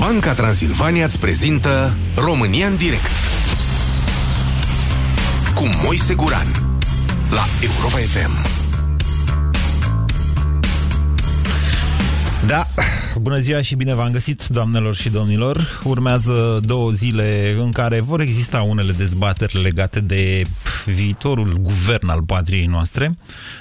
Banca Transilvania îți prezintă România în direct cu Moise Guran la Europa FM. Da, bună ziua și bine v-am găsit, doamnelor și domnilor. Urmează două zile în care vor exista unele dezbateri legate de viitorul guvern al patriei noastre.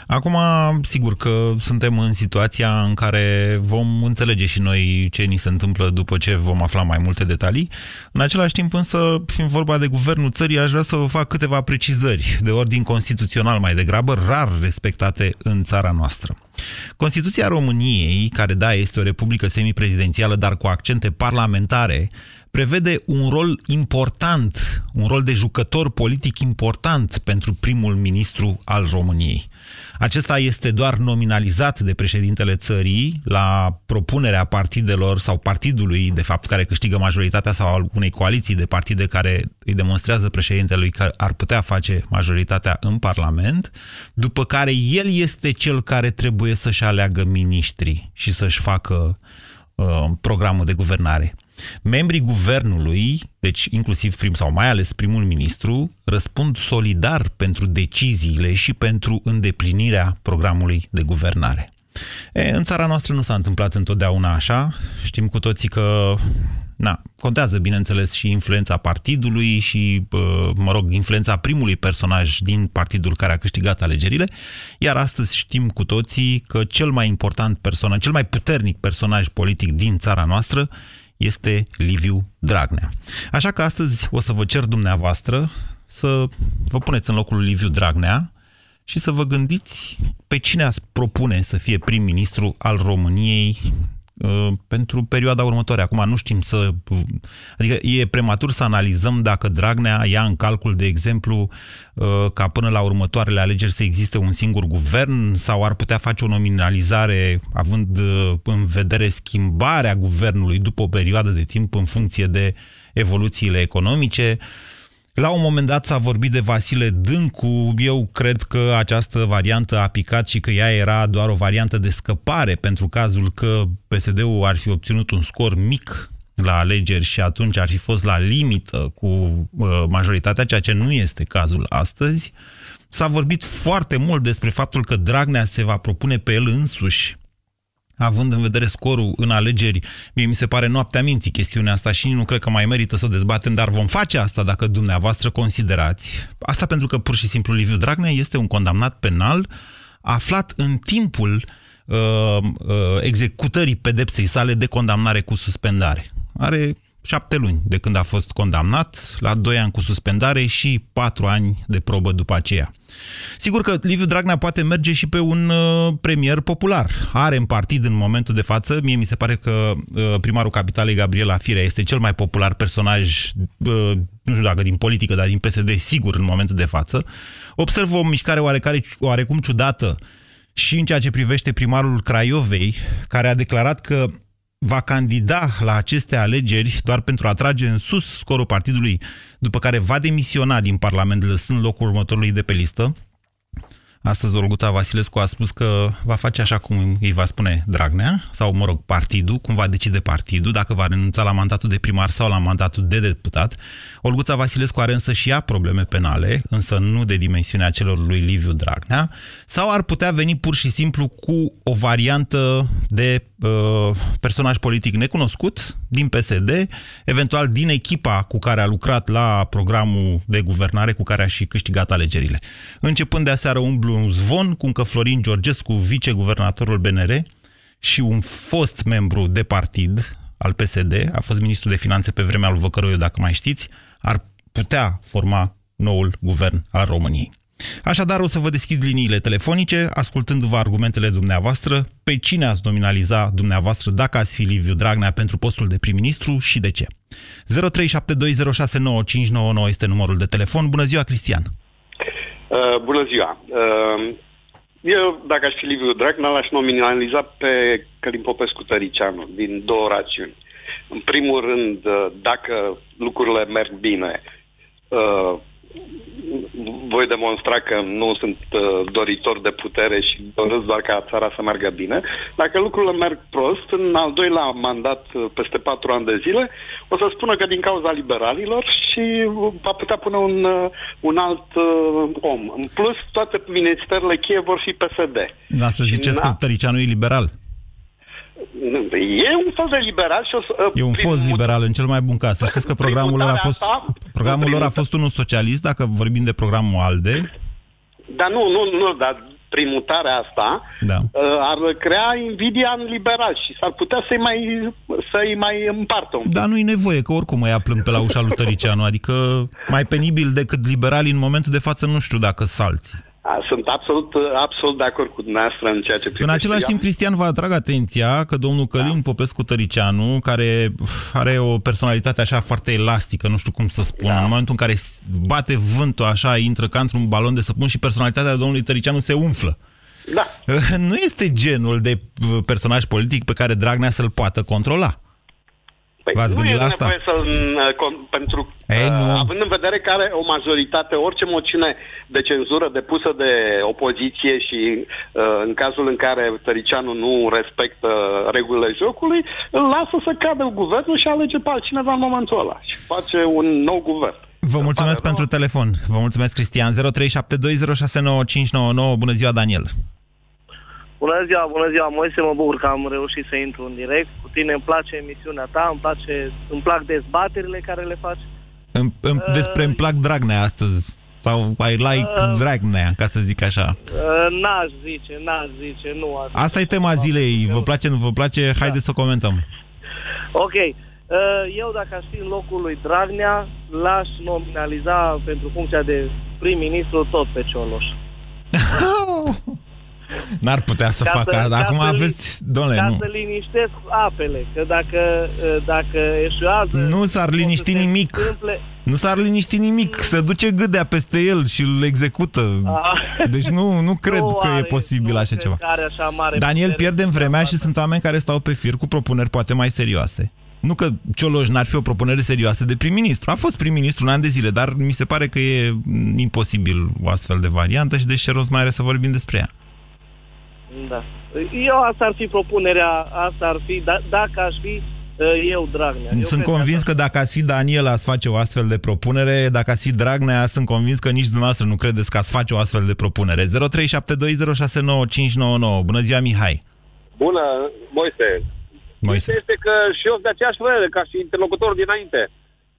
Acum, sigur că suntem în situația în care vom înțelege și noi ce ni se întâmplă după ce vom afla mai multe detalii. În același timp, însă, fiind vorba de guvernul țării, aș vrea să vă fac câteva precizări de ordin constituțional mai degrabă, rar respectate în țara noastră. Constituția României, care da, este o republică semiprezidențială, dar cu accente parlamentare, prevede un rol important, un rol de jucător politic important pentru primul ministru al României. Acesta este doar nominalizat de președintele țării la propunerea partidelor sau partidului, de fapt, care câștigă majoritatea sau al unei coaliții de partide care îi demonstrează președintelui că ar putea face majoritatea în Parlament, după care el este cel care trebuie să-și aleagă miniștri și să-și facă uh, programul de guvernare. Membrii guvernului, deci inclusiv prim sau mai ales primul ministru, răspund solidar pentru deciziile și pentru îndeplinirea programului de guvernare. E, în țara noastră nu s-a întâmplat întotdeauna așa. Știm cu toții că na, contează, bineînțeles, și influența partidului și, mă rog, influența primului personaj din partidul care a câștigat alegerile, iar astăzi știm cu toții că cel mai important personaj, cel mai puternic personaj politic din țara noastră este Liviu Dragnea. Așa că astăzi o să vă cer dumneavoastră să vă puneți în locul lui Liviu Dragnea și să vă gândiți pe cine ați propune să fie prim-ministru al României Uh, pentru perioada următoare. Acum nu știm să... Adică e prematur să analizăm dacă Dragnea ia în calcul, de exemplu, uh, ca până la următoarele alegeri să existe un singur guvern sau ar putea face o nominalizare având uh, în vedere schimbarea guvernului după o perioadă de timp în funcție de evoluțiile economice. La un moment dat s-a vorbit de Vasile Dâncu. Eu cred că această variantă a picat și că ea era doar o variantă de scăpare pentru cazul că PSD-ul ar fi obținut un scor mic la alegeri și atunci ar fi fost la limită cu uh, majoritatea, ceea ce nu este cazul astăzi. S-a vorbit foarte mult despre faptul că Dragnea se va propune pe el însuși având în vedere scorul în alegeri, mie mi se pare noaptea minții chestiunea asta și nu cred că mai merită să o dezbatem, dar vom face asta dacă dumneavoastră considerați. Asta pentru că pur și simplu Liviu Dragnea este un condamnat penal aflat în timpul uh, uh, executării pedepsei sale de condamnare cu suspendare. Are șapte luni de când a fost condamnat, la doi ani cu suspendare și patru ani de probă după aceea. Sigur că Liviu Dragnea poate merge și pe un uh, premier popular. Are în partid în momentul de față, mie mi se pare că uh, primarul capitalei Gabriela Firea este cel mai popular personaj, uh, nu știu dacă din politică, dar din PSD, sigur, în momentul de față. Observ o mișcare oarecare, oarecum ciudată și în ceea ce privește primarul Craiovei, care a declarat că va candida la aceste alegeri doar pentru a trage în sus scorul partidului, după care va demisiona din Parlament, lăsând locul următorului de pe listă. Astăzi Olguța Vasilescu a spus că va face așa cum îi va spune Dragnea, sau, mă rog, partidul, cum va decide partidul, dacă va renunța la mandatul de primar sau la mandatul de deputat. Olguța Vasilescu are însă și ea probleme penale, însă nu de dimensiunea celor lui Liviu Dragnea, sau ar putea veni pur și simplu cu o variantă de uh, personaj politic necunoscut din PSD, eventual din echipa cu care a lucrat la programul de guvernare cu care a și câștigat alegerile. Începând de aseară umblu un zvon cum că Florin Georgescu, viceguvernatorul BNR și un fost membru de partid al PSD, a fost ministru de finanțe pe vremea lui Văcăroiu, dacă mai știți, ar putea forma noul guvern al României. Așadar, o să vă deschid liniile telefonice, ascultându-vă argumentele dumneavoastră, pe cine ați nominaliza dumneavoastră dacă ați fi Liviu Dragnea pentru postul de prim-ministru și de ce. 0372069599 este numărul de telefon. Bună ziua, Cristian! Uh, bună ziua! Uh, eu, dacă aș fi Liviu Dragnea, l-aș nominaliza pe Călim Popescu Tăricianu, din două rațiuni. În primul rând, uh, dacă lucrurile merg bine, uh, voi demonstra că nu sunt uh, doritor de putere și doresc doar ca țara să meargă bine. Dacă lucrurile merg prost, în al doilea mandat, uh, peste patru ani de zile, o să spună că din cauza liberalilor și va putea pune un, uh, un alt uh, om. În plus, toate ministerele cheie vor fi PSD. Da, să ziceți că Tăricianu e liberal. E un fel de liberal și o să, E un fost liberal în cel mai bun caz. Să știți că programul lor a fost, asta, programul lor a fost unul socialist, dacă vorbim de programul ALDE. Dar nu, nu, nu, dar prin mutarea asta Da. uh, ar crea invidia în liberal și s-ar putea să-i mai, să-i mai împartă un pic. Dar nu-i nevoie, că oricum îi plâng pe la ușa lui Tăricianu. Adică mai penibil decât liberalii în momentul de față, nu știu dacă salți. A, Sunt absolut, absolut de acord cu dumneavoastră în ceea ce privește. În același timp, Eu- Cristian vă atrag atenția că domnul Călin da. Popescu Tăricianu, care are o personalitate așa foarte elastică, nu știu cum să spun, da. în momentul în care bate vântul așa, intră ca într-un balon de săpun și personalitatea domnului Tăricianu se umflă. Da. Nu este genul de uh, personaj politic pe care Dragnea să-l poată controla. Păi V-ați nu gândit e la asta? nevoie să pentru Ei, uh, nu. având în vedere că are o majoritate, orice moțiune de cenzură depusă de opoziție și uh, în cazul în care Tăricianu nu respectă regulile jocului, îl lasă să cadă guvernul și alege pe altcineva în momentul ăla și face un nou guvern. Vă Îmi mulțumesc pare pentru rău. telefon. Vă mulțumesc, Cristian. 0372069599. Bună ziua, Daniel. Bună ziua, bună ziua, Moise, mă bucur că am reușit să intru în direct. Cu tine îmi place emisiunea ta, îmi, place, îmi plac dezbaterile care le faci. Îmi- îmi- Despre îmi plac Dragnea astăzi. Sau I like Uh. Dragnea, ca să zic așa. Uh, N-aș zice, n-aș zice, nu aș Asta e tema zilei. Vă place, nu vă place? Haideți să comentăm. Ok, uh, eu dacă aș fi în locul lui Dragnea, l-aș nominaliza pentru funcția de prim-ministru tot pe Cioloș. N-ar putea să Ca facă. să- ca Acum să li- aveți... Domnule, Ca nu. să liniștesc apele, că dacă, uh, dacă eșuează... Nu s-ar o să liniști se nimic. întâmple- Nu s-ar liniști nimic. Se duce gâdea peste el și îl execută. Ah. Deci nu, nu cred Nu că e are- posibil nu așa cred ceva. că are așa mare Daniel, putere pierdem să vremea și facă. sunt oameni care stau pe fir cu propuneri poate mai serioase. Nu că Cioloș n-ar fi o propunere serioasă de prim-ministru. A fost prim-ministru un an de zile, dar mi se pare că e mm, imposibil o astfel de variantă și deci ce rost mai are să vorbim despre ea. Da. Eu asta ar fi propunerea, asta ar fi, da, dacă aș fi uh, eu Dragnea. Eu sunt cred convins asta- că dacă ați fi Daniel ați face o astfel de propunere, dacă ați fi Dragnea, sunt convins că nici dumneavoastră nu credeți că ați face o astfel de propunere. 0372069599. Bună ziua, Mihai! Bună, Moise. Moise. Este că și eu sunt de aceeași părere ca și interlocutorul dinainte.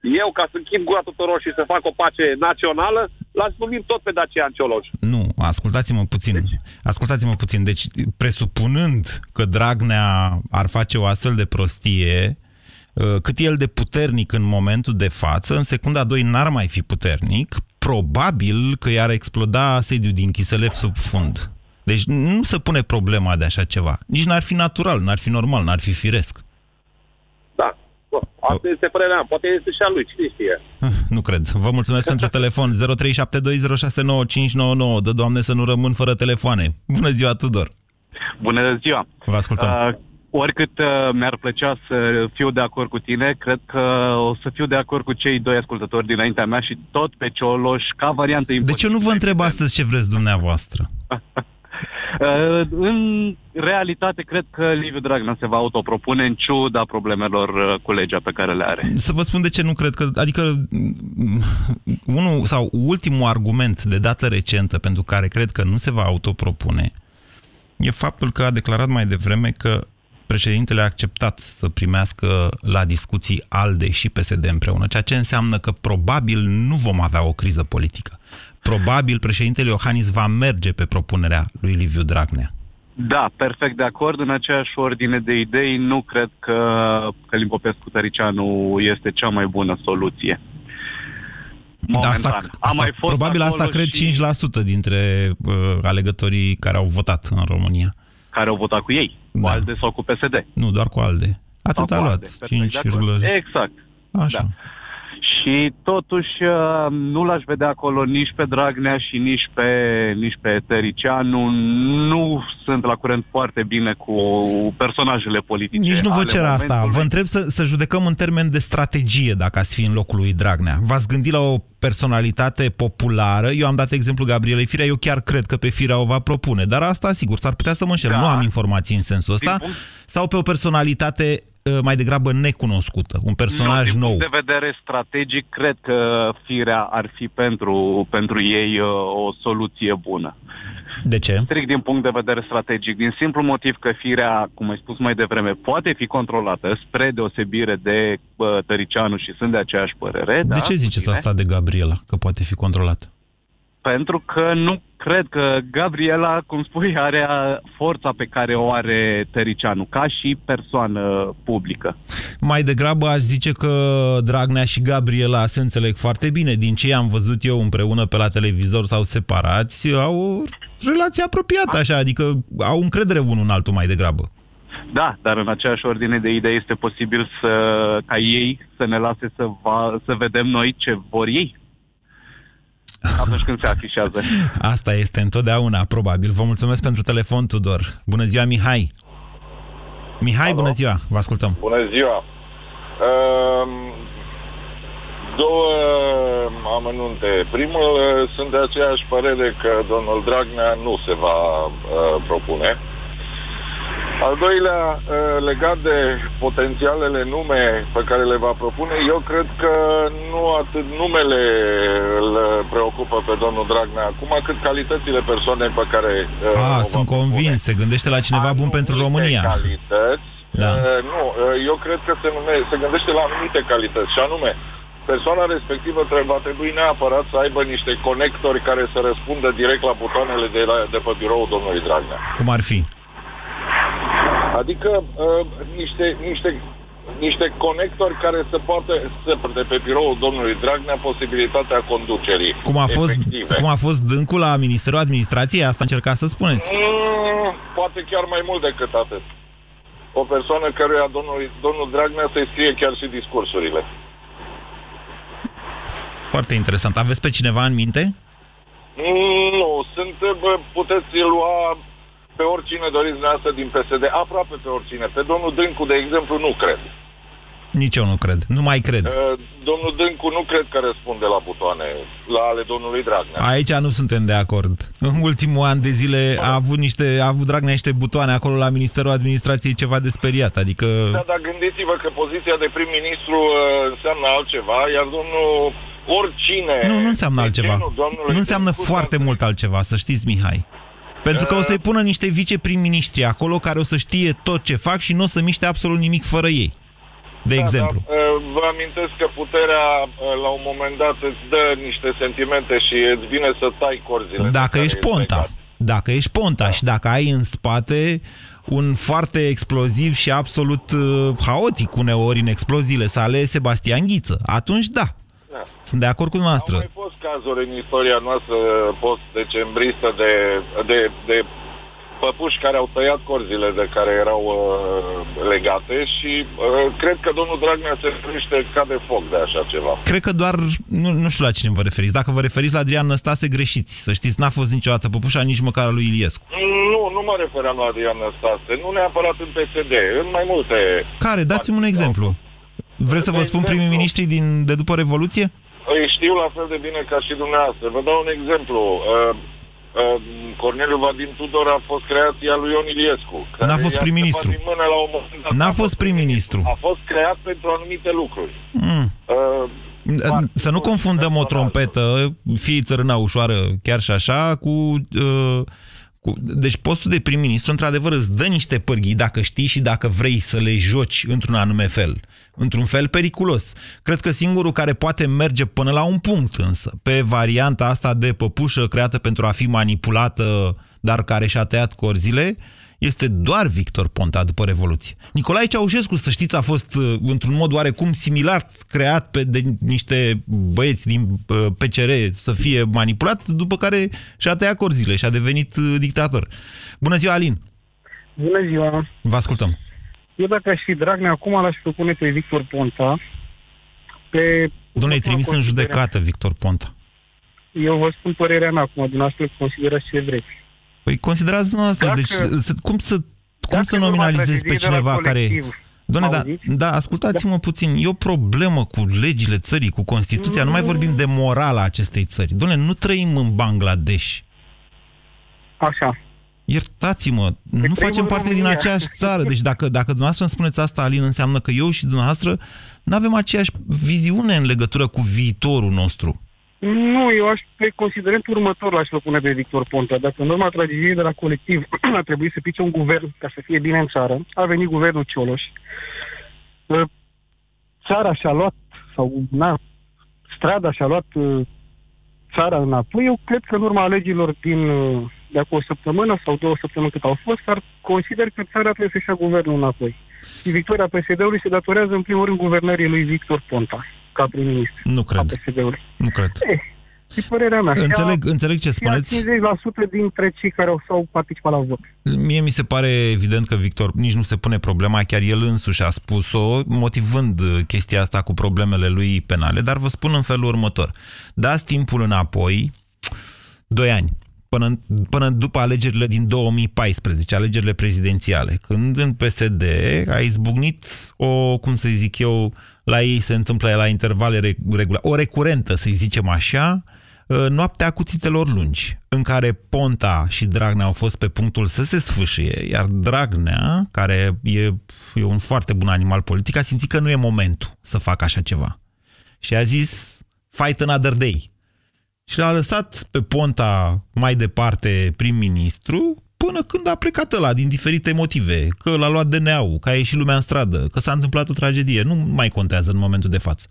Eu, ca să închid gura tuturor și să fac o pace națională, l-aș numi tot pe Dacian Cioloș. Nu, ascultați-mă puțin. Ascultați-mă puțin. Deci, presupunând că Dragnea ar face o astfel de prostie, uh, cât e el de puternic în momentul de față, în secunda 2 n-ar mai fi puternic, probabil că i-ar exploda sediul din Chiselev sub fund. Deci nu se pune problema de așa ceva. Nici n-ar fi natural, n-ar fi normal, n-ar fi firesc. Da. Bă, Asta este părerea mea. Poate este și a lui, cine știe. Nu cred. Vă mulțumesc pentru telefon. 0372069599. Dă, Doamne, să nu rămân fără telefoane. Bună ziua, Tudor! Bună ziua! Vă ascultăm. Uh, oricât uh, mi-ar plăcea să fiu de acord cu tine, cred că o să fiu de acord cu cei doi ascultători dinaintea mea și tot pe Cioloș ca variantă De ce imposibilă. nu vă întreb astăzi ce vreți dumneavoastră? Uh, în realitate, cred că Liviu Dragnea se va autopropune în ciuda problemelor uh, cu legea pe care le are. Să vă spun de ce nu cred că... Adică, mm, unul sau ultimul argument de dată recentă pentru care cred că nu se va autopropune e faptul că a declarat mai devreme că președintele a acceptat să primească la discuții ALDE și PSD împreună, ceea ce înseamnă că probabil nu vom avea o criză politică. Probabil președintele Iohannis va merge pe propunerea lui Liviu Dragnea. Da, perfect de acord. În aceeași ordine de idei, nu cred că Călim Popescu Tăricianu este cea mai bună soluție. Da, asta, Momentan. asta, Am mai fost probabil asta acolo cred și 5% dintre uh, alegătorii care au votat în România. care au votat cu ei, cu Da. ALDE sau cu PSD. Nu, doar cu ALDE. Atât Sau a cu luat. ALDE, perfect 5, de acord. Exact. Așa. Da. Și totuși uh, nu l-aș vedea acolo nici pe Dragnea și nici pe, nici pe Tăricianu. Nu sunt la curent foarte bine cu personajele politice. Nici nu vă ale cer asta. momentului. Vă întreb să, să judecăm în termen de strategie dacă ați fi în locul lui Dragnea. V-ați gândit la o personalitate populară? Eu am dat exemplu Gabrielei Firea, eu chiar cred că pe Firea o va propune, dar asta, sigur, s-ar putea să mă înșel. Da. Nu am informații în sensul ăsta. Din punct- Sau pe o personalitate uh, mai degrabă necunoscută, un personaj nu, din nou. punct de vedere strategic, cred că firea ar fi pentru, pentru ei uh, o soluție bună. De ce? Strict din punct de vedere strategic, din simplu motiv că firea, cum ai spus mai devreme, poate fi controlată spre deosebire de uh, Tăricianu și sunt de aceeași părere. De da, ce ziceți bine? asta de Gabriela, că poate fi controlat? Pentru că nu cred că Gabriela, cum spui, are forța pe care o are Tăricianu, ca și persoană publică. Mai degrabă aș zice că Dragnea și Gabriela se înțeleg foarte bine. Din ce am văzut eu împreună pe la televizor sau separați, au o relație apropiată așa, adică au încredere unul în altul mai degrabă. Da, dar în aceeași ordine de idei este posibil să, ca ei să ne lase să, va, să vedem noi ce vor ei atunci când se afișează. Asta este întotdeauna, probabil. Vă mulțumesc pentru telefon, Tudor. Bună ziua, Mihai! Mihai, Alo? bună ziua! Vă ascultăm. Bună ziua! Um, două amănunte. Primul, uh, sunt de aceeași părere că domnul Dragnea nu se va uh, propune. Al doilea, uh, legat de potențialele nume pe care le va propune, eu cred că nu atât numele îl preocupă pe domnul Dragnea acum, cât calitățile persoanei pe care uh, o Ah, va sunt propune. convins. Se gândește la cineva bun pentru Anumite România. Calități, Da. uh, nu, uh, eu cred că se, nume, se gândește la anumite calități, și anume, persoana respectivă trebuie, va trebui neapărat să aibă niște conectori care să răspundă direct la butoanele de, la, de pe biroul domnului Dragnea. Cum ar fi? Adică uh, niște, niște, niște conectori care să poată să de pe biroul domnului Dragnea posibilitatea conducerii. Cum a fost, efective. cum a fost dâncul la Ministerul Administrației? Asta încerca să spuneți. Mm, poate chiar mai mult decât atât. O persoană căruia domnul, domnul Dragnea să-i scrie chiar și discursurile. Foarte interesant. Aveți pe cineva în minte? Mm, nu, sunt, bă, puteți lua pe oricine doriți dumneavoastră din PSD, aproape pe oricine. Pe domnul Dâncu, de exemplu, nu cred. Nici eu nu cred. Nu mai cred. Uh, domnul Dâncu nu cred că răspunde la butoane, la ale domnului Dragnea. Aici nu suntem de acord. În ultimul an de zile a avut, niște, a avut Dragnea niște butoane acolo la Ministerul Administrației ceva de speriat. Adică... Da, dar gândiți-vă că poziția de prim-ministru uh, înseamnă altceva, iar domnul oricine... Nu, nu înseamnă de altceva. genul domnului Nu înseamnă Dâncu foarte s-ar- mult altceva, să știți, Mihai. Pentru că o să-i pună niște viceprim-ministri acolo care o să știe tot ce fac și nu o să miște absolut nimic fără ei. De Da, exemplu. Da, uh, vă amintesc că puterea uh, la un moment dat îți dă niște sentimente și îți vine să tai corzile. de Dacă care ești ești ponta. legat. Dacă ești ponta și dacă ai în spate un foarte exploziv și absolut uh, haotic uneori în exploziile sale, Sebastian Ghiță, atunci da. Da. Sunt de acord cu Au noastră. mai fost cazuri în istoria noastră post-decembristă de, de, de păpuși care au tăiat corzile de care erau uh, legate și uh, cred că domnul Dragnea se friște ca de foc de așa ceva. Cred că doar, nu, nu știu la cine vă referiți. Dacă vă referiți la Adrian Năstase, greșiți. Să știți, n-a fost niciodată păpușa, nici măcar a lui Iliescu. Nu, nu mă refeream la Adrian Năstase, nu neapărat în PSD, în mai multe... Care? Dați-mi un exemplu. Vreți să vă De spun exemplu. primii miniștri din, de după Revoluție? Îi știu la fel de bine ca și dumneavoastră. Vă dau un exemplu. Uh, uh, Corneliu Vadim Tudor a fost creația lui Ion Iliescu. care N-a fost i-a prim-ministru. scăpat din mână la un moment dat. N-a A fost prim-ministru. A fost creat pentru anumite lucruri. Mm. Uh, Să nu confundăm o trompetă, fie țărâna ușoară, chiar și așa, cu... Uh, cu... Deci postul de prim-ministru, într-adevăr, îți dă niște pârghii dacă știi și dacă vrei să le joci într-un anume fel. Într-un fel periculos. Cred că singurul care poate merge până la un punct, însă, pe varianta asta de păpușă creată pentru a fi manipulată, dar care și-a tăiat corzile, este doar Victor Ponta după Revoluție. Nicolae Ceaușescu, să știți, a fost uh, într-un mod oarecum similar creat pe, de niște băieți din uh, PCR să fie manipulat, după care și-a tăiat corzile și a devenit uh, dictator. Bună ziua, Alin! Bună ziua! Vă ascultăm. Eu dacă aș fi Dragnea, acum l-aș propune pe Victor Ponta, pe... Domnule, e trimis în considerăm- judecată, Victor Ponta. Eu vă spun părerea mea acum, dumneavoastră considerați ce vreți. Păi considerați dumneavoastră, Dacă- deci să, cum să, cum Dacă să nu va nominalizezi pe tragedie de la cineva care... colectiv, Doamne, da, auziți? da, ascultați-mă puțin, e o problemă cu legile țării, cu Constituția, nu mai vorbim de morala acestei țări. Doamne, nu trăim în Bangladesh. Așa. Iertați-mă, nu trăim facem în parte din România. aceeași țară. Deci dacă, dacă dumneavoastră îmi spuneți asta, Alin, înseamnă că eu și dumneavoastră nu avem aceeași viziune în legătură cu viitorul nostru. Nu, eu aș pe considerentul următor l-aș propune pe Victor Ponta. Dacă în urma tragediei de la colectiv a trebuit să pice un guvern ca să fie bine în țară, a venit guvernul Cioloș. Uh, Țara și-a luat, sau na, strada și-a luat uh, țara înapoi. Eu cred că în urma alegerilor din uh, de acum o săptămână sau două săptămâni cât au fost, ar consider că țara trebuie să-și ia guvernul înapoi. Și victoria PSD-ului se datorează în primul rând guvernării lui Victor Ponta, ca prim-ministru Nu a cred, PSD-ului. nu cred. Eh, e părerea mea. Și Înțeleg, a- înțeleg ce și a spuneți. 50% dintre cei care au, s-au participat la vot. Mie mi se pare evident că Victor nici nu se pune problema, chiar el însuși a spus-o, motivând uh, chestia asta cu problemele lui penale, dar vă spun în felul următor. Dați timpul înapoi, 2 ani, până, până după alegerile din 2014, alegerile prezidențiale, când în PSD a izbucnit o, cum să zic eu, la ei se întâmplă la intervale regula, o recurentă, să zicem așa, uh, noaptea cuțitelor lungi, în care Ponta și Dragnea au fost pe punctul să se sfâșie, iar Dragnea, care e, e un foarte bun animal politic, a simțit că nu e momentul să facă așa ceva. Și a zis, fight another day. Și l-a lăsat pe Ponta mai departe prim-ministru până când a plecat ăla din diferite motive, că l-a luat DNA-ul, că a ieșit lumea în stradă, că s-a întâmplat o tragedie. Nu mai contează în momentul de față.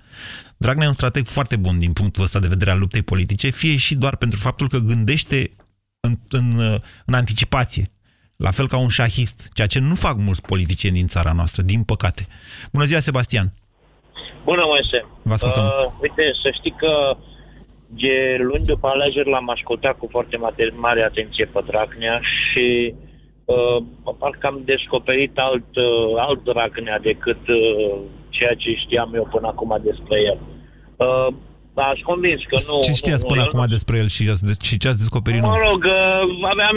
Dragnea e un strateg foarte bun din punctul ăsta de vedere al luptei politice, fie și doar pentru faptul că gândește în, în, în anticipație. La fel ca un șahist, ceea ce nu fac mulți politicieni din țara noastră, din păcate. Bună ziua, Sebastian! Bună, Moise. Vă ascultăm. Uh, uite, să știi că de luni după alegeri l-am ascultat cu foarte mare, mare atenție pe Dragnea și uh, parcă am descoperit alt, uh, alt Dragnea decât uh, ceea ce știam eu până acum despre el. Uh, aș convins că nu... ce știați nu, până el acum nu- despre el și, și ce ați descoperit Mă nou? rog, uh, aveam,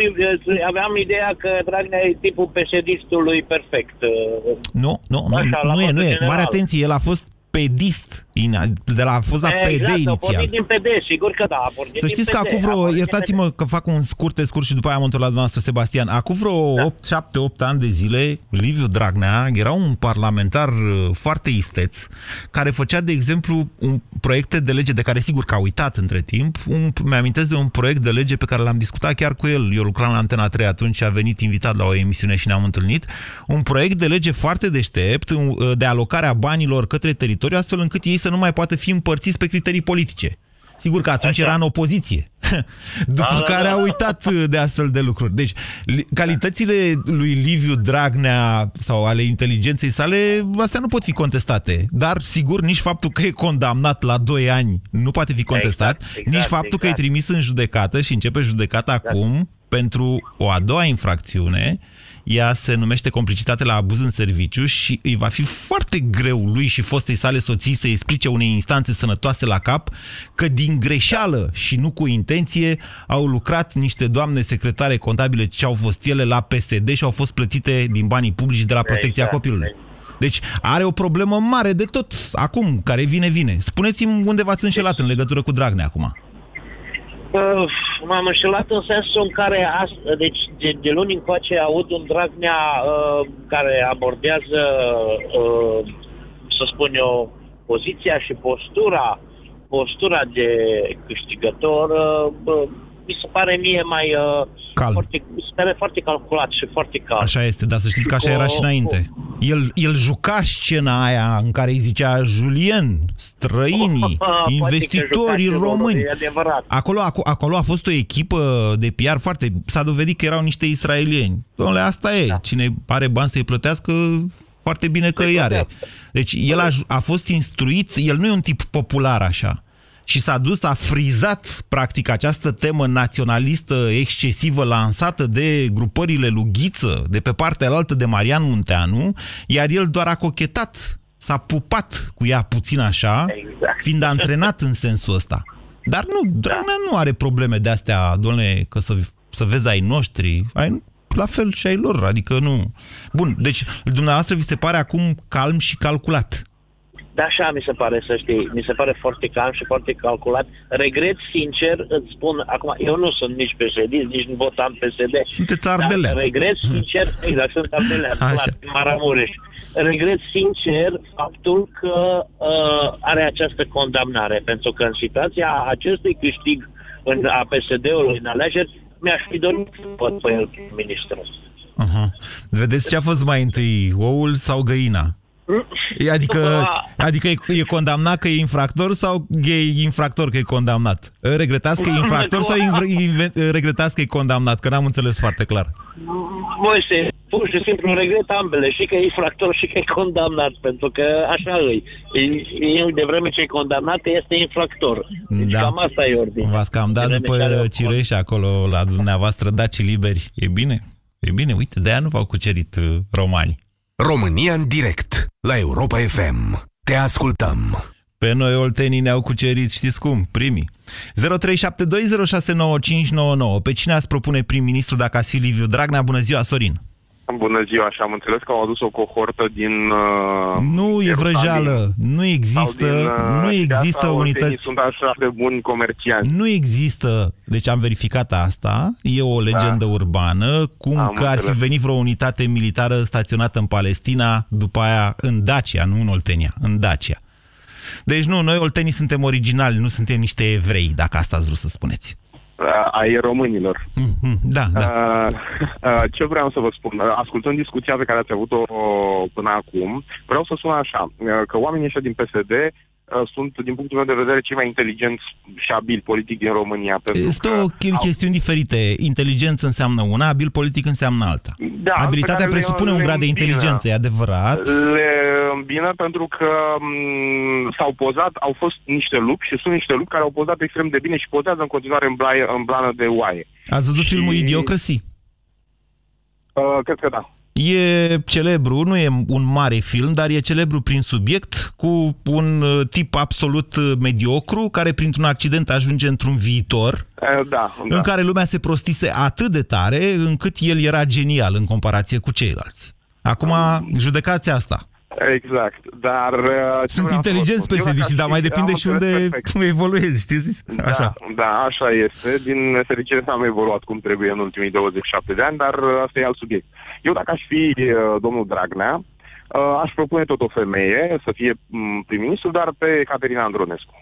aveam ideea că Dragnea e tipul pesedistului perfect. Uh, Nu, nu, nu, Așa, la nu e, modul nu e. general. Mare atenție, el a fost pedist, in- de la, a fost la PD exact, a inițial. pornit din PD, sigur că da, a pornit Să din știți că PD, acum a vreo, pornit din iertați-mă că fac un scurt scurt și după aia am întors la dumneavoastră, Sebastian. Acum vreo Da. 8, 7, 8 ani de zile, Liviu Dragnea era un parlamentar uh, foarte isteț, care făcea, de exemplu, un proiecte de lege de care sigur că a uitat între timp. Un, mi-amintesc de un proiect de lege pe care l-am discutat chiar cu el. Eu lucram la Antena 3 atunci și a venit invitat la o emisiune și ne-am întâlnit. Un proiect de lege foarte deștept un- de alocarea banilor către teritoriu, astfel încât ei să nu mai poată fi împărțiți pe criterii politice. Sigur că atunci Așa. era în opoziție. După Da, da, care da, a da. uitat de astfel de lucruri. Deci, li- calitățile lui Liviu Dragnea sau ale inteligenței sale, astea nu pot fi contestate. Dar, sigur, nici faptul că e condamnat la 2 ani nu poate fi contestat, Exact, exact, nici faptul că e exact. trimis în judecată și începe judecata acum pentru o a doua infracțiune. Ea se numește complicitate la abuz în serviciu și îi va fi foarte greu lui și fostei sale soții să explice unei instanțe sănătoase la cap că din greșeală și nu cu intenție au lucrat niște doamne secretare contabile ce au fost ele la PSD și au fost plătite din banii publici de la protecția Exact, copilului. Deci are o problemă mare de tot acum, care vine, vine. Spuneți-mi unde v-ați înșelat în legătură cu Dragnea acum. Uh, m-am înșelat în sensul în care, ast- deci de, de luni încoace aud un Dragnea uh, care abordează, uh, să spun eu, poziția și postura, postura de câștigător, uh, uh, mi se pare mie mai... Uh, Calm. Foarte, mi se pare foarte calculat și foarte calm. Așa este, dar să știți că așa era și înainte. El, el juca scena aia în care îi zicea Julien, străinii, Poate că investitorii jucați rolul, români. E adevărat. Acolo, aco- acolo a fost o echipă de PR foarte... S-a dovedit că erau niște israelieni. Domnule, asta e. Da. Cine are bani să-i plătească, foarte bine că îi are. Deci el a, a fost instruit, el nu e un tip popular așa. Și s-a dus, a frizat practic această temă naționalistă excesivă lansată de grupările lui Ghiță, de pe partea altă de Marian Munteanu, iar el doar a cochetat s-a pupat cu ea puțin așa, Exact. fiind antrenat în sensul ăsta. Dar nu, Dragnea nu are probleme de astea, doamne, că să, să vezi ai noștri, ai, la fel și ai lor, adică nu. Bun, deci dumneavoastră vi se pare acum calm și calculat. Da, așa mi se pare, să știi. Mi se pare foarte calm și foarte calculat. Regret, sincer, îți spun, acum, eu nu sunt nici PSD, nici nu votam PSD. Sunteți ardelean. Dar regret, sincer, exact, sunt ardelean, Așa. clar, Maramureș. Regret, sincer, faptul că uh, are această condamnare, pentru că în situația acestui câștig în, a PSD-ului în alegeri, mi-aș fi dorit să văd pe el ministru. Aha. Vedeți ce a fost mai întâi, oul sau găina? E, Adică, adică e, e condamnat că e infractor sau e infractor că e condamnat? Regretați că e infractor sau inv- inve- regretați că e condamnat? Că n-am înțeles foarte clar. Moise, pur și simplu regret ambele, și că e infractor și că e condamnat, pentru că așa îi. El, de vreme ce e condamnat, este infractor. Deci Da. cam asta e ordine. V-ați cam dat Vreme care după au- cireș acolo la dumneavoastră, daci liberi. E bine? E bine, uite, de-aia nu v-au cucerit uh, romanii. România în direct la Europa FM. Te ascultăm. Pe noi oltenii ne-au cucerit, știți cum? Primii. 0372069599. Pe cine ați propune prim-ministru dacă ați fi Liviu Dragnea? Bună ziua, Sorin! Bună ziua, și am înțeles că au adus o cohortă din... Uh, Nu e Ierusalim. vrăjeală, nu există, Sau din, uh, nu și de există asta oltenii unități. sunt așa de buni comercianți. Nu există, deci am verificat asta, e o legendă urbană, cum Da. Am că ar fi înțeles. venit vreo unitate militară staționată în Palestina, după aia în Dacia, nu în Oltenia, în Dacia. Deci nu, noi oltenii suntem originali, nu suntem niște evrei, dacă asta ați vrut să spuneți. Uh, ai românilor. Mhm, Da, da. Uh, uh, ce vreau să vă spun? Uh, Ascultând discuția pe care ați avut-o uh, până acum, vreau să spun așa, uh, că oamenii ăștia din PSD uh, sunt, din punctul meu de vedere, cei mai inteligenți și abili politic din România. Pentru Sunt că două che- chestiuni diferite. Inteligență înseamnă una, abil politic înseamnă alta. Da, pe Abilitatea care le- presupune un le grad de îmbină. inteligență, e adevărat. Le îmbină pentru că m, s-au pozat, au fost niște lupi și sunt niște lupi care au pozat extrem de bine și pozează în continuare în, blaie, în blană de oaie. Ați văzut filmul Idiocracy? Uh, cred că da. E celebru, nu e un mare film, dar e celebru prin subiect, cu un uh, tip absolut uh, mediocru, care printr-un accident ajunge într-un viitor, Uh, da, da. în care lumea se prostise atât de tare, încât el era genial în comparație cu ceilalți. Acum, judecați asta. Exact, dar... uh, ce Sunt vreau să vă inteligenți spun? Eu dacă psd dar aș mai fi- depinde am și înțeles unde perfect. evoluezi, știți? Așa. Da, da, așa este. Din nefericire n-am evoluat cum trebuie în ultimii 27 de ani, dar uh, asta e alt subiect. Eu dacă aș fi uh, domnul Dragnea, uh, aș propune tot o femeie să fie m, prim-ministru, dar pe Caterina Andronescu.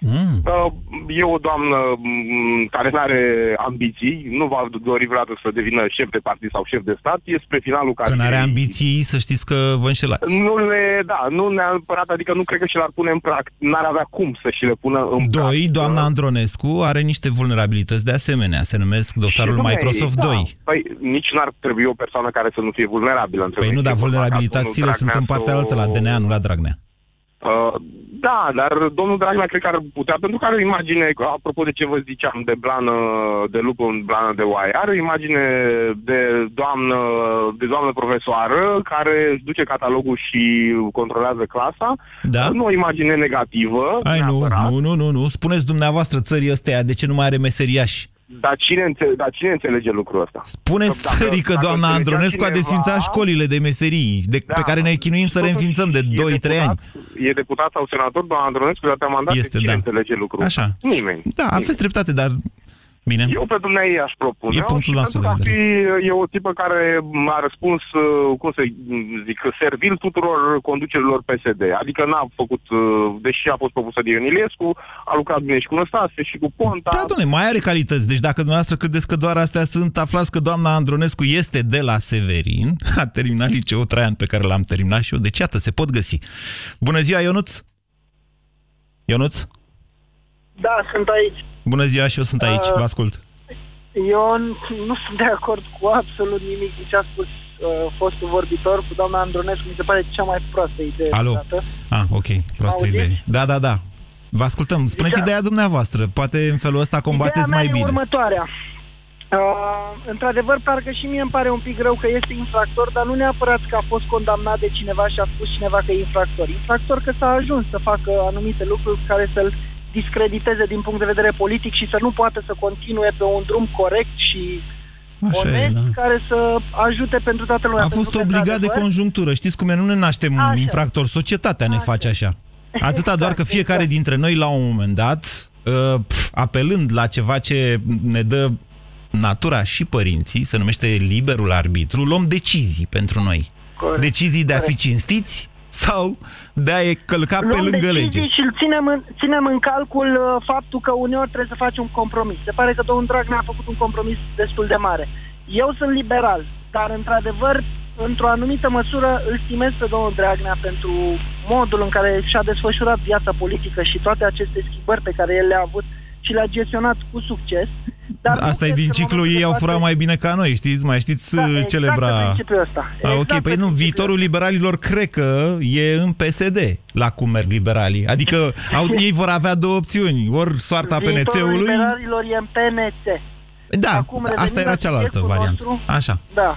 Mm. Uh, E o doamnă m, care nu are ambiții, nu va dori vreodată să devină șef de partid sau șef de stat, e spre finalul Că carierei. n-are ambiții, să știți că vă înșelați. Nu le, da, nu neapărat, adică nu cred că și le-ar pune în practică, n-ar avea cum să și le pună în Doi, practică. doamna Andronescu are niște vulnerabilități de asemenea. Se numesc dosarul Și, dom'le, Microsoft da. 2. Păi nici n-ar trebui o persoană care să nu fie vulnerabilă. între Păi noi. nu, dar E vorba ca vulnerabilitățile domnul sunt în Dragnea partea să o- altă, la DNA, nu la Dragnea. Uh, da, dar domnul Dragnea cred că ar putea, pentru că are o imagine, apropo de ce vă ziceam, de blană, de lup în blană de oaie, are o imagine de doamnă, de doamnă profesoară care își duce catalogul și controlează clasa. Da? Nu o imagine negativă. Ai, nu, neapărat. nu, nu, nu, nu. Spuneți dumneavoastră țării ăsteia de ce nu mai are meseriași. Dar cine, înțe- dar cine înțelege lucrul ăsta? Spuneți Dacă- țării că dacă doamna înțelegea Andronescu a cineva- desfințat școlile de meserii, de, Da. pe care ne chinuim să le Totuși, înființăm de e 2-3 ani. deputat- E deputat sau senator, doamna Andronescu, dar te-a mandat, Este, cine da. înțelege lucrul Așa. ăsta? Nimeni. Da, aveți dreptate, dar... Bine. Eu pe dumneavoastră aș propune E punctul și nostru pentru de că ar fi, e o tipă care a răspuns, uh, cum să zic, servil tuturor conducerilor PSD. Adică n-a făcut, uh, deși a fost propusă de Ion Iliescu, a lucrat bine și cu Năstase și cu Ponta. Da, domnule, mai are calități. Deci dacă dumneavoastră credeți că doar astea sunt, aflați că doamna Andronescu este de la Severin, a terminat liceul Traian pe care l-am terminat și eu, deci iată, se pot găsi. Bună ziua, Ionuț! Ionuț? Da, sunt aici. Bună ziua și eu sunt aici, Uh, vă ascult. Eu nu sunt de acord cu absolut nimic din ce a spus uh, fostul vorbitor cu doamna Andronescu. Mi se pare cea mai proastă idee. Alo. dată. Ah, ok, proastă Auziți? idee. Da, da, da. Vă ascultăm. Spuneți Deci- ideea dumneavoastră. Poate în felul ăsta combateți Ideea mea mai e bine. următoarea. Uh, într-adevăr, parcă și mie îmi pare un pic rău că este infractor, dar nu neapărat că a fost condamnat de cineva și a spus cineva că e infractor. Infractor că s-a ajuns să facă anumite lucruri care să-l discrediteze din punct de vedere politic și să nu poată să continue pe un drum corect și Așa e, onest da. care să ajute pentru toată lumea. A Pentru fost că, obligat de într-adevăr, conjunctură. Știți cum e? Nu ne naștem Așa. infractori. Societatea ne face așa. Atâta doar că fiecare exact. dintre noi, la un moment dat, uh, pf, apelând la ceva ce ne dă natura și părinții, se numește liberul arbitru, luăm decizii pentru noi. Corect. Decizii de a fi Corect. cinstiți sau de a-i călca pe luăm lângă decizii lege. și îl ținem în, ținem în calcul uh, faptul că uneori trebuie să faci un compromis. Se pare că domnul Dragnea a făcut un compromis destul de mare. Eu sunt liberal, dar într-adevăr, într-o anumită măsură, îl stimez pe domnul Dragnea pentru modul în care și-a desfășurat viața politică și toate aceste schimbări pe care el le-a avut și le-a gestionat cu succes. Dar nu Asta e cred din că în ciclu, momentul ei de au față- furat mai bine ca noi, știți? Mai știți Da, uh, exact celebra... pe principiul ăsta. Ah, Exact ok, pe păi nu, principiul viitorul liberalilor cred că e în PSD, la cum merg liberalii. Adică au, ei vor avea două opțiuni, ori soarta Viitorul PNC-ului... liberalilor e în PNC. Da, Acum, revenind asta era la cealaltă subiectul variantă. nostru, Așa. Da.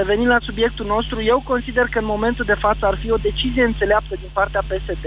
Revenind la subiectul nostru, eu consider că în momentul de față ar fi o decizie înțeleaptă din partea PSD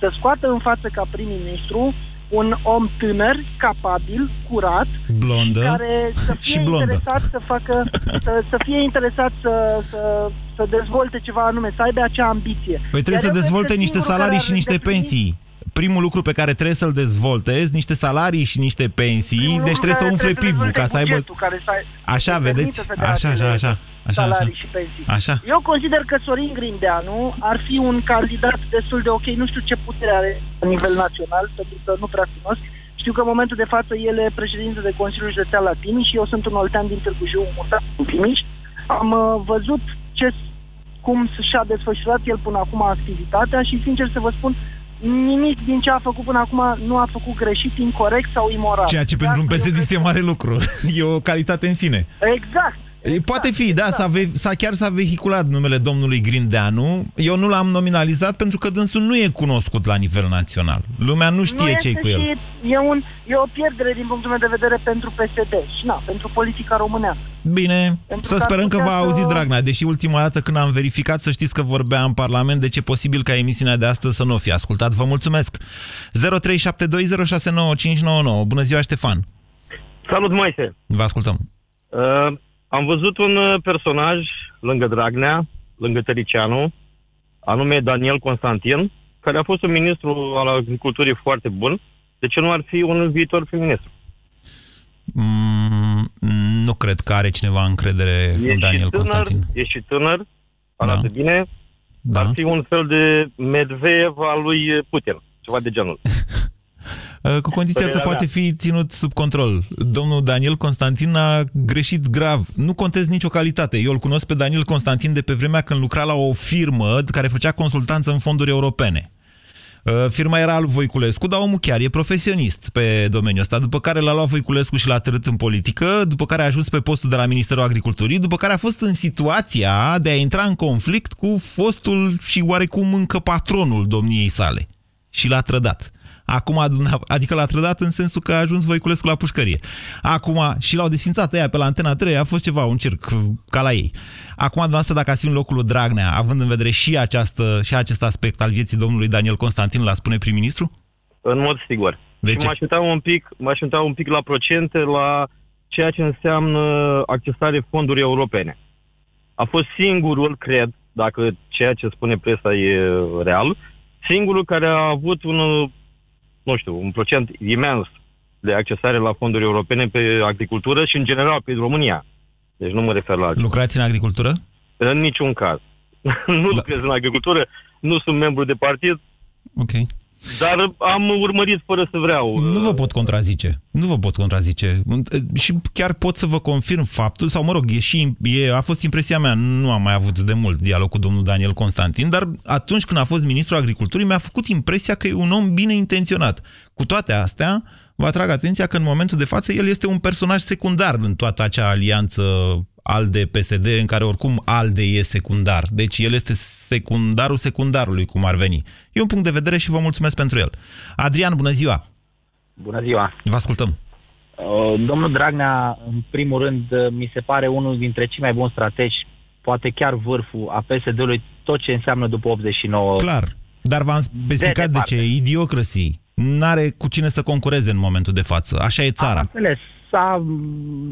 să scoată în față ca prim-ministru un om tânăr, capabil, curat, Blondă care să fie și blondă. interesat să facă, să, să fie interesat să, să, să dezvolte ceva anume, să aibă acea ambiție. Păi trebuie Iar să eu cred dezvolte că niște singurul salarii care și ar niște îndeplini- pensii. Primul lucru pe care trebuie să-l dezvolte sunt niște salarii și niște pensii, Primul deci lucru trebuie să care umfle trebuie PIB-ul dezvolte ca să aibă... bugetul care să ai- Așa, să vedeți? permită să dea Așa, așa, acele așa, așa, salarii așa. și pensii. Așa. Eu consider că Sorin Grindeanu ar fi un candidat destul de ok. Nu știu ce putere are la nivel național, pentru că nu prea cunosc. Știu că în momentul de față el e președinte de Consiliul Județean la Timiș și eu sunt un oltean din Târgu Jiu, mutat în Timiș. Am uh, văzut ce, cum și-a desfășurat el până acum activitatea și, sincer să vă spun, nimic din ce a făcut până acum nu a făcut greșit, incorrect sau imoral. Ceea ce pentru un De asta eu PSD e mare lucru. E o calitate în sine. Exact. E, Poate fi, da, s-a, ve- s-a chiar s-a vehiculat numele domnului Grindeanu. Eu nu l-am nominalizat pentru că dânsul nu e cunoscut la nivel național. Lumea nu știe nu ce este cu el. și e, un, e o pierdere din punctul meu de vedere pentru PSD și na, pentru politica românească. Bine, Pentru să că ar sperăm că putea va să- auzi Dragnea, deși ultima dată când am verificat să știți că vorbea în Parlament, deci e posibil ca emisiunea de astăzi să nu o fi ascultat. Vă mulțumesc! 0372069599. Bună ziua, Ștefan! Salut, Moise! Vă ascultăm. Uh, am văzut un uh, personaj lângă Dragnea, lângă Tăricianu, anume Daniel Constantin, care a fost un ministru al agriculturii foarte bun. De ce nu ar fi un viitor prim-ministru? Mm, nu cred că are cineva încredere în E Daniel și tânăr, Constantin. e și tânăr, arată Da. bine, Da. ar fi un fel de Medvedev al lui Putin, ceva de genul. Uh, Cu condiția să Părerea poate mea. fi ținut sub control. Domnul Daniel Constantin a greșit grav. Nu contez nicio calitate. Eu îl cunosc pe Daniel Constantin de pe vremea când lucra la o firmă care făcea consultanță în fonduri europene. Uh, Firma era al Voiculescu, dar omul chiar e profesionist pe domeniul ăsta, după care l-a luat Voiculescu și l-a târât în politică, după care a ajuns pe postul de la Ministerul Agriculturii, după care a fost în situația de a intra în conflict cu fostul și oarecum încă patronul domniei sale. Și l-a trădat. Acum, dumneav- adică l-a trădat în sensul că a ajuns Voiculescu la pușcărie. Acum, și l-au desfințat ea pe la Antena 3, a fost ceva, un circ, ca la ei. Acum, dumneavoastră, dacă ați fi în locul lui Dragnea, având în vedere și, această, și acest aspect al vieții domnului Daniel Constantin, l-a spune prim-ministru? În mod sigur. De și ce? m-aș uita un pic, m-aș uita un pic la procente, la ceea ce înseamnă accesare fonduri europene. A fost singurul, cred, dacă ceea ce spune presa e real, singurul care a avut un, nu știu, un procent imens de accesare la fonduri europene pe agricultură și în general pe România. Deci nu mă refer la altceva. Lucrați în agricultură? În niciun caz. nu lucrez în agricultură, nu sunt membru de partid, Ok. Dar am urmărit fără să vreau. Nu vă pot contrazice. Nu vă pot contrazice. Și chiar pot să vă confirm faptul, sau mă rog, e și, e, a fost impresia mea, nu am mai avut de mult dialog cu domnul Daniel Constantin, dar atunci când a fost ministrul agriculturii mi-a făcut impresia că e un om bine intenționat. Cu toate astea, vă atrag atenția că în momentul de față el este un personaj secundar în toată acea alianță ALDE-PSD, în care oricum ALDE e secundar. Deci el este secundarul secundarului, cum ar veni. E un punct de vedere și vă mulțumesc pentru el. Adrian, bună ziua! Bună ziua! Vă ascultăm. Uh, Domnul Dragnea, în primul rând, uh, mi se pare unul dintre cei mai buni strategi, poate chiar vârful a PSD-ului, tot ce înseamnă după 89. Clar. Dar v-am explicat de, de ce. Idiocrații. N-are cu cine să concureze în momentul de față. Așa e țara. Am înțeles. S-a,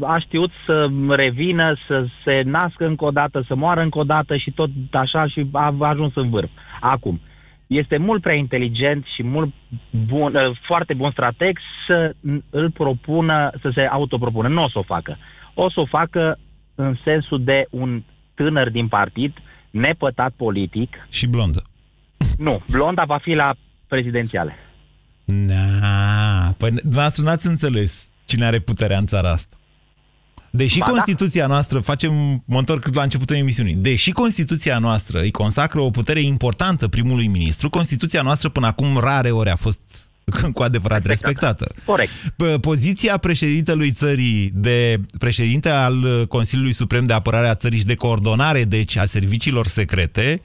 a știut să revină, să se nască încă o dată, să moară încă o dată și tot așa și a ajuns în vârf. Acum, este mult prea inteligent și mult bun, uh, foarte bun strateg să îl propună, să se autopropună. Nu o să o facă. O să o facă în sensul de un tânăr din partid, nepătat politic. Și blondă. Nu, blonda va fi la prezidențiale. Na, păi dumneavoastră n-ați înțeles cine are puterea în țara asta. Deși ba, da. Constituția da. noastră, facem, mă întorc la începutul emisiunii, deși Constituția noastră îi consacră o putere importantă primului ministru, Constituția noastră până acum rare ori a fost cu adevărat respectată. Corect. Poziția președintelui țării de președinte al Consiliului Suprem de Apărare a țării și de coordonare, deci a serviciilor secrete,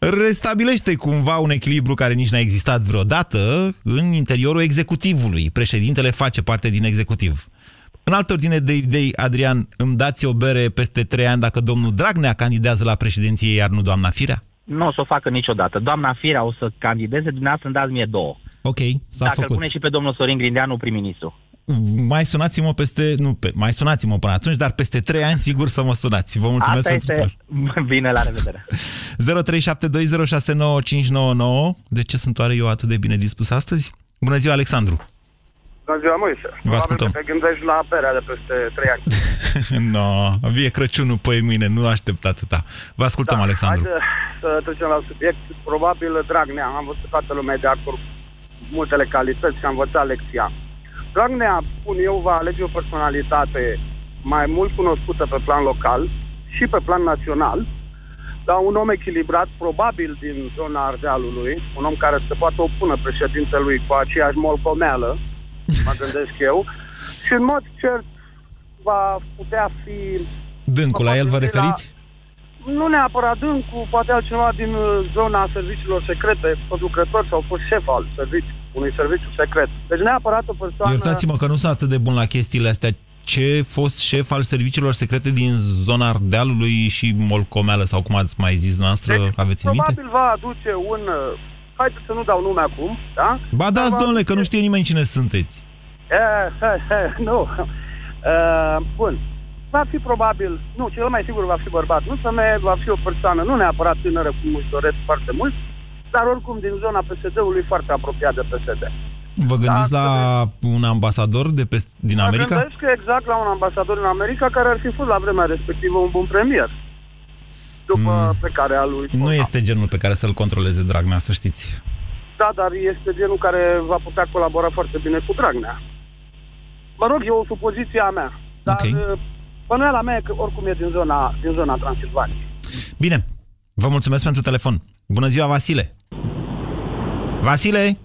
restabilește cumva un echilibru care nici n-a existat vreodată în interiorul executivului. Președintele face parte din executiv. În altă ordine de idei, Adrian, îmi dați o bere peste trei ani dacă domnul Dragnea candidează la președinție, iar nu doamna Firea? Nu o să o facă niciodată. Doamna Firea o să candideze, dumneavoastră îmi dați mie două. Ok, s-a Dacă făcut. îl pune și pe domnul Sorin Grindeanu prim-ministru. Mai sunați-mă peste... Nu, pe, mai sunați-mă până atunci, dar peste trei ani sigur să mă sunați. Vă mulțumesc Asta pentru este... Bine, la revedere. 0372069599 De ce sunt oare eu atât de bine dispus astăzi? Bună ziua, Alexandru! Bună ziua, Moise. Vă ascultăm. Că te gândești la berea de peste 3 ani. no, vie Crăciunul pe mâine, nu aștept atâta. Vă ascultăm, da, Alexandru. Haide să trecem la subiect. Probabil Dragnea, am văzut toată lumea de acord cu multele calități și am învățat lecția. Dragnea, spun eu, va alege o personalitate mai mult cunoscută pe plan local și pe plan național, dar un om echilibrat, probabil din zona Ardealului, un om care se poate opună președintelui cu aceeași molcomeală, mă gândesc eu, și în mod cert va putea fi... Dâncul, la el vă referiți? La, nu neapărat dâncul, poate altcineva din uh, zona serviciilor secrete, producător sau fost șef al serviciu, unui serviciu secret. Deci neapărat o persoană... Iertați-mă că nu sunt atât de bun la chestiile astea. Ce fost șef al serviciilor secrete din zona Ardealului și Molcomeală, sau cum ați mai zis noastră, deci, aveți în minte? Probabil va aduce un... uh, Haideți să nu dau nume acum, da? Ba dați, domnule, că nu știe nimeni cine sunteți. Eh, eh, eh, nu. Uh, bun. Va fi probabil, nu, cel mai sigur va fi bărbat, nu femeie, va fi o persoană, nu neapărat tânără, cum își doresc foarte mult, dar oricum din zona PSD-ului foarte apropiat de PSD. Vă gândiți da, la un ambasador de pe, din mă America? Mă gândesc exact la un ambasador în America care ar fi fost la vremea respectivă un bun premier. După mm, pe care a lui... Nu este genul pe care să-l controleze Dragnea, să știți. Da, dar este genul care va putea colabora foarte bine cu Dragnea. Mă rog, e o supoziție a mea. Dar okay. bănuiala mea e că oricum e din zona, din zona Transilvaniei. Bine. Vă mulțumesc pentru telefon. Bună ziua, Vasile! Vasile!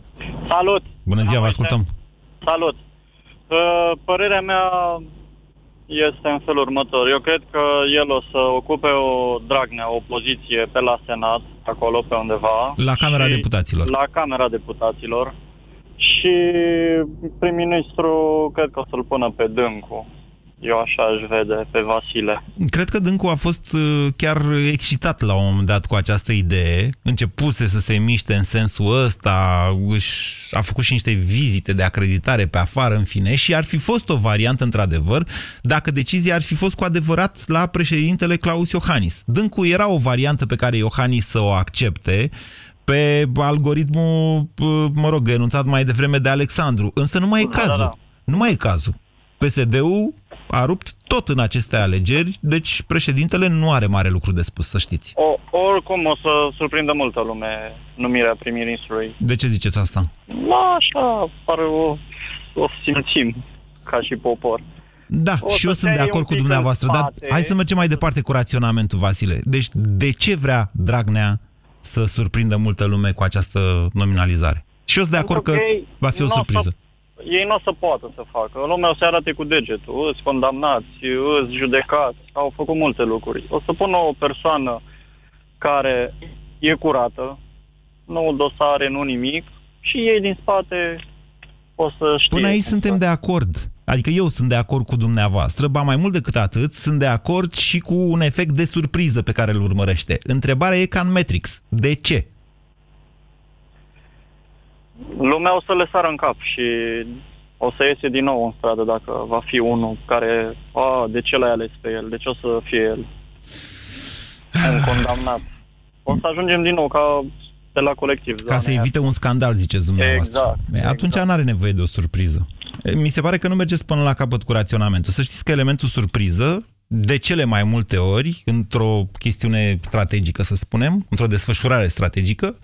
Salut! Bună ziua, vă ascultăm! Salut! Uh, Părerea mea este în felul următor. Eu cred că el o să ocupe o Dragnea, o poziție pe la Senat, acolo pe undeva. La Camera Deputaților. La Camera Deputaților. Și prim-ministru cred că o să-l pună pe Dâncu. Eu așa aș vede pe Vasile. Cred că Dâncu a fost uh, chiar excitat la un moment dat cu această idee. Începuse să se miște în sensul ăsta, își a făcut și niște vizite de acreditare pe afară, în fine, și ar fi fost o variantă, într-adevăr, dacă decizia ar fi fost cu adevărat la președintele Claus Iohannis. Dâncu era o variantă pe care Iohannis să o accepte, pe algoritmul, uh, mă rog, enunțat mai devreme de Alexandru. Însă nu mai e cazul. Da, da, da. Nu mai e cazul. PSD-ul a rupt tot în aceste alegeri, deci președintele nu are mare lucru de spus, să știți. O, oricum o să surprindă multă lume numirea prim-ministrului. De ce ziceți asta? Da, așa, pare o, o simțim ca și popor. Da, o și eu sunt de acord cu dumneavoastră, dar hai să mergem mai departe cu raționamentul, Vasile. Deci, de ce vrea Dragnea să surprindă multă lume cu această nominalizare? Și eu sunt de acord că va fi o surpriză. Să ei nu o să poată să facă. Lumea o să arate cu degetul, îți condamnați, îți judecați, au făcut multe lucruri. O să pună o persoană care e curată, nu dosare, nu nimic, și ei din spate o să știe. Până aici suntem de acord. Adică eu sunt de acord cu dumneavoastră, ba mai mult decât atât, sunt de acord și cu un efect de surpriză pe care îl urmărește. Întrebarea e ca în Matrix. De ce? Lumea o să le sară în cap și o să iese din nou în stradă dacă va fi unul care, a, de ce l-ai ales pe el, de ce o să fie el un condamnat. O să ajungem din nou ca de la colectiv. Ca să evite un scandal, ziceți dumneavoastră. Exact, E, Atunci exact. nu are nevoie de o surpriză. E, Mi se pare că nu mergeți până la capăt cu raționamentul. Să știți că elementul surpriză, de cele mai multe ori, într-o chestiune strategică, să spunem, într-o desfășurare strategică,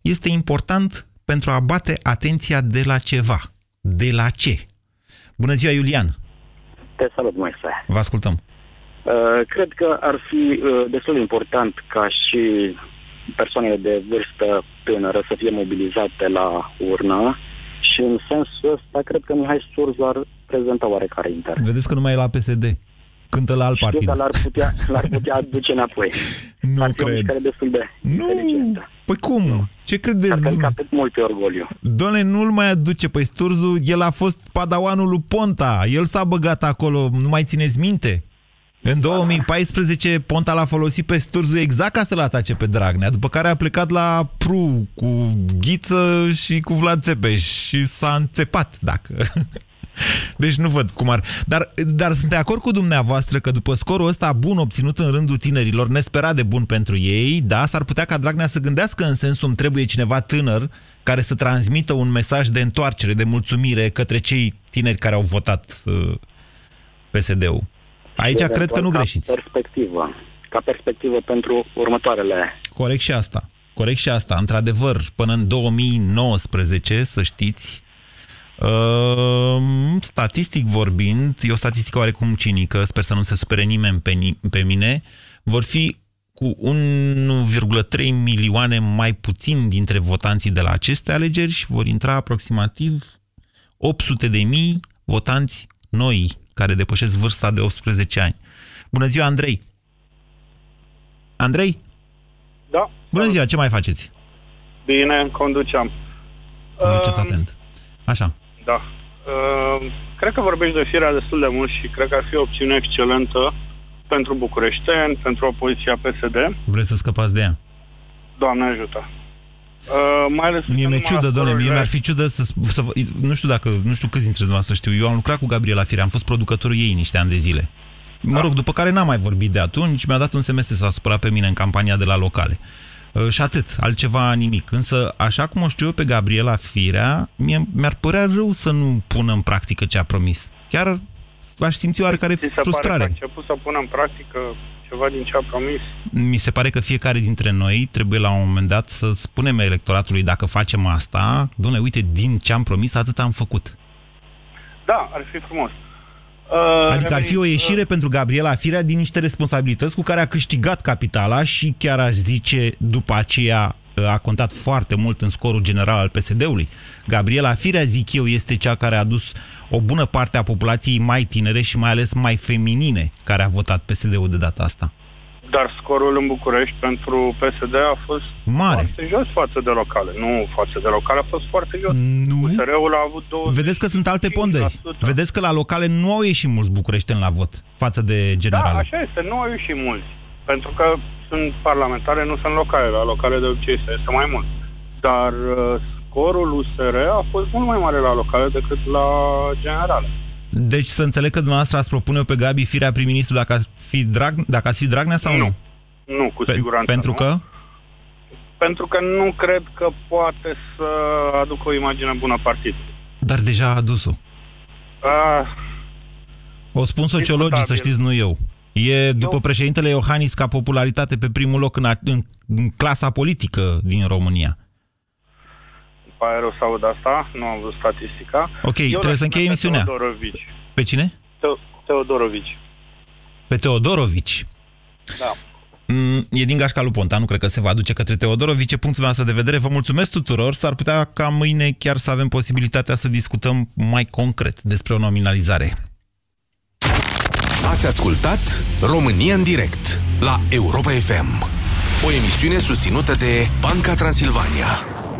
este important pentru a bate atenția de la ceva. De la ce? Bună ziua, Iulian! Te salut, Moise. Vă ascultăm. Uh, cred că ar fi uh, destul de important ca și persoanele de vârstă tânără să fie mobilizate la urnă și în sensul ăsta cred că Mihai Surzu ar prezenta oarecare interes. Vedeți că nu mai e la PSD. Cântă la alt Știu, partid. dar l-ar putea, l-ar putea aduce înapoi. Nu ar fi o cred. mișcare destul de Nu. inteligentă. Păi cum? Ce credeți? Ar dumneavoastră? călca pe multe orgoliu. Doamne, nu-l mai aduce. Păi Sturzu, el a fost padawanul lui Ponta. El s-a băgat acolo, nu mai țineți minte? În 2014, Ponta l-a folosit pe Sturzu exact ca să-l atace pe Dragnea, după care a plecat la Pru cu Ghiță și cu Vlad Țepeș și s-a înțepat, dacă... Deci nu văd cum ar... Dar, dar sunt de acord cu dumneavoastră că după scorul ăsta bun obținut în rândul tinerilor, nesperat de bun pentru ei, da, s-ar putea ca Dragnea să gândească în sensul îmi trebuie cineva tânăr care să transmită un mesaj de întoarcere, de mulțumire către cei tineri care au votat uh, PSD-ul. Aici Și cred că nu eventual greșiți. Ca perspectivă. Ca perspectivă pentru următoarele Corect și asta. Corect și asta. Într-adevăr, până în 2019, să știți, uh, statistic vorbind, e o statistică oarecum cinică, sper să nu se supere nimeni pe, ni- pe mine, vor fi cu 1,3 milioane mai puțin dintre votanții de la aceste alegeri și vor intra aproximativ 800 de mii votanți noi, care depășesc vârsta de 18 ani. Bună ziua, Andrei! Andrei? Da. Bună ziua, ce mai faceți? Bine, conduceam. Conduceți atent. Așa. Da. Uh, cred că vorbești de firea destul de mult și cred că ar fi o opțiune excelentă pentru bucureșteni, pentru opoziția PSD. Vreți să scăpați de ea? Doamne ajută. Uh, mai ales Mie că mi-e numai ciudă, doamne, mie scorurile- mi-ar fi ciudă să, să vă- nu știu dacă, nu știu câți dintre dumneavoastră știu, eu am lucrat cu Gabriela Firea, am fost producătorul ei niște ani de zile. Mă rog, după care n-am mai vorbit de atunci, mi-a dat un semestru să supărat pe mine în campania de la locale. Uh, Și atât, altceva nimic. Însă, așa cum o știu eu pe Gabriela Firea, mie, mi-ar părea rău să nu pună în practică ce a promis. Chiar aș simți oarecare Ți se pare că a frustrare. început să pună în practică ceva din ce a promis? mi se pare că fiecare dintre noi trebuie la un moment dat să spunem electoratului dacă facem asta, doamne, uite, din ce am promis, atât am făcut. Da, ar fi frumos. Uh, Adică ar fi o revenind- ieșire pentru Gabriela Firea din niște responsabilități cu care a câștigat capitala și chiar aș zice după aceea a contat foarte mult în scorul general al PSD-ului. Gabriela Firea, zic eu, este cea care a dus o bună parte a populației mai tinere și mai ales mai feminine care a votat PSD-ul de data asta. Dar scorul în București pentru PSD a fost Mare. foarte jos față de locale. Nu față de locale, a fost foarte jos. Nu. USR-ul a avut două... Vedeți că sunt alte ponderi. Vedeți că la locale nu au ieșit mulți bucureșteni la vot față de Da, generale. așa este, nu au ieșit mulți. Pentru că sunt parlamentare, nu sunt locale. La locale de obicei se este mai mult. Dar uh, scorul USR a fost mult mai mare la locale decât la generale. Deci să înțeleg că dumneavoastră ați propune pe Gabi Firea prim-ministru dacă ați fi, Drag... dacă ați fi Dragnea sau nu? Nu, cu siguranță Pentru nu. că? Pentru că nu cred că poate să aducă o imagine bună partidului. Dar deja a adus-o. Ah, O spun sociologii, să știți, nu eu. E, după președintele Iohannis, ca popularitate pe primul loc în, a, în, în clasa politică din România. Îmi pare rău să aud asta, nu am văzut statistica. Ok, Eu trebuie să l-aș încheie pune pe emisiunea. Teodorovici. Pe cine? Teo- Teodorovici. Pe Teodorovici. Da. Mm, E din gașca lui Ponta, nu cred că se va duce către Teodorovici. E punctul meu de vedere. Vă mulțumesc tuturor. S-ar putea ca mâine chiar să avem posibilitatea să discutăm mai concret despre o nominalizare. Ați ascultat România în direct la Europa FM, o emisiune susținută de Banca Transilvania.